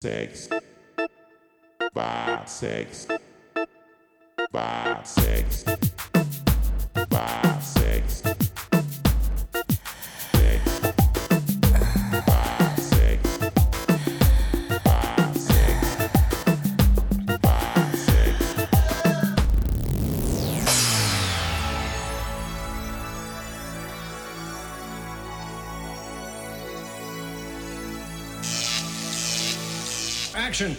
six, five, six, five, six, five. Action!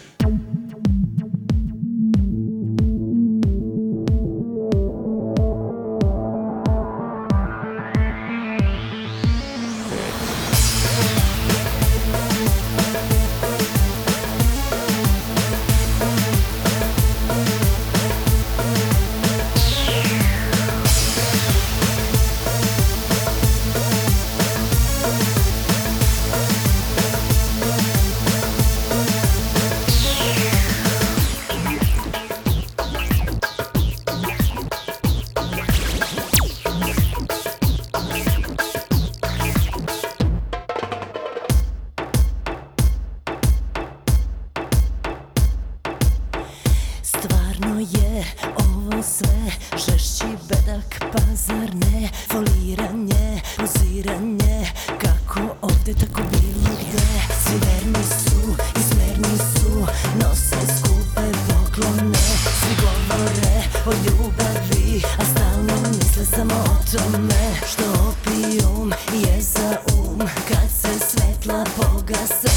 Sve Žešći bedak pazar ne Foliranje, poziranje Kako ovde tako bilo gde Svi verni su i smerni su Nose skupe poklone. Svi govore o ljubavi A stalno misle samo o tome. Što opijum je za um Kad se svetla pogase.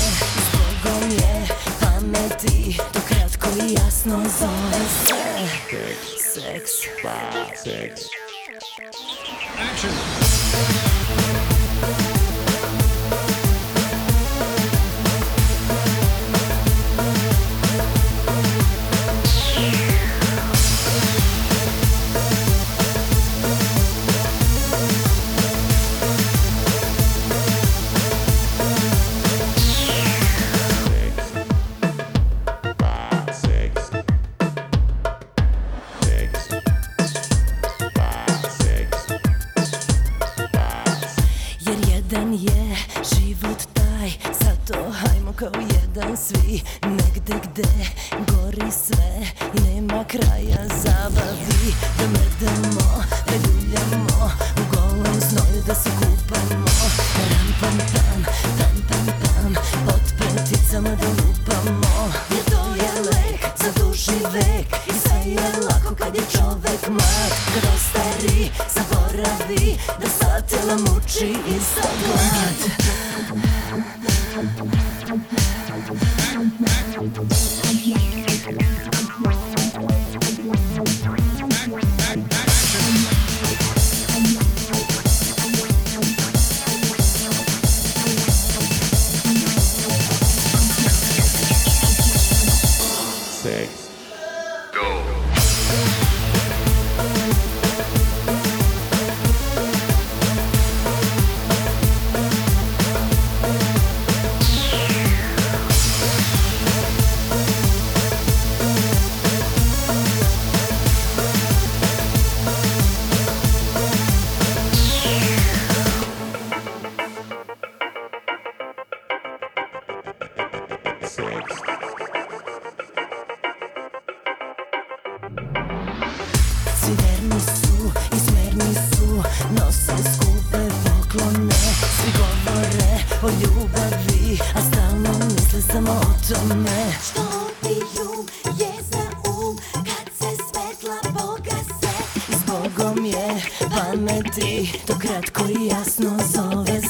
Zbogom je pameti To kratko i jasno zove se Sex. Sex. Action. Je život taj Zato hajmo kao jedan svi Negde gde gori sve nema kraja zabavi Da mrdamo, da ljuljamo U golom znoju da se kupamo. Ram pam pam, tam pam pam Pod peticama da lupamo. Jer to je lek za duži vek I sve je lako kad je čovek mlad. Kad ostari, zaboravi Da satela till sex, Svi verni su i smerni su Nose skupe poklone. Svi govore o ljubavi A stalno misle samo o tome. Što opijum je za um Kad se svetla pogase Zbogom je pameti To kratko i jasno zove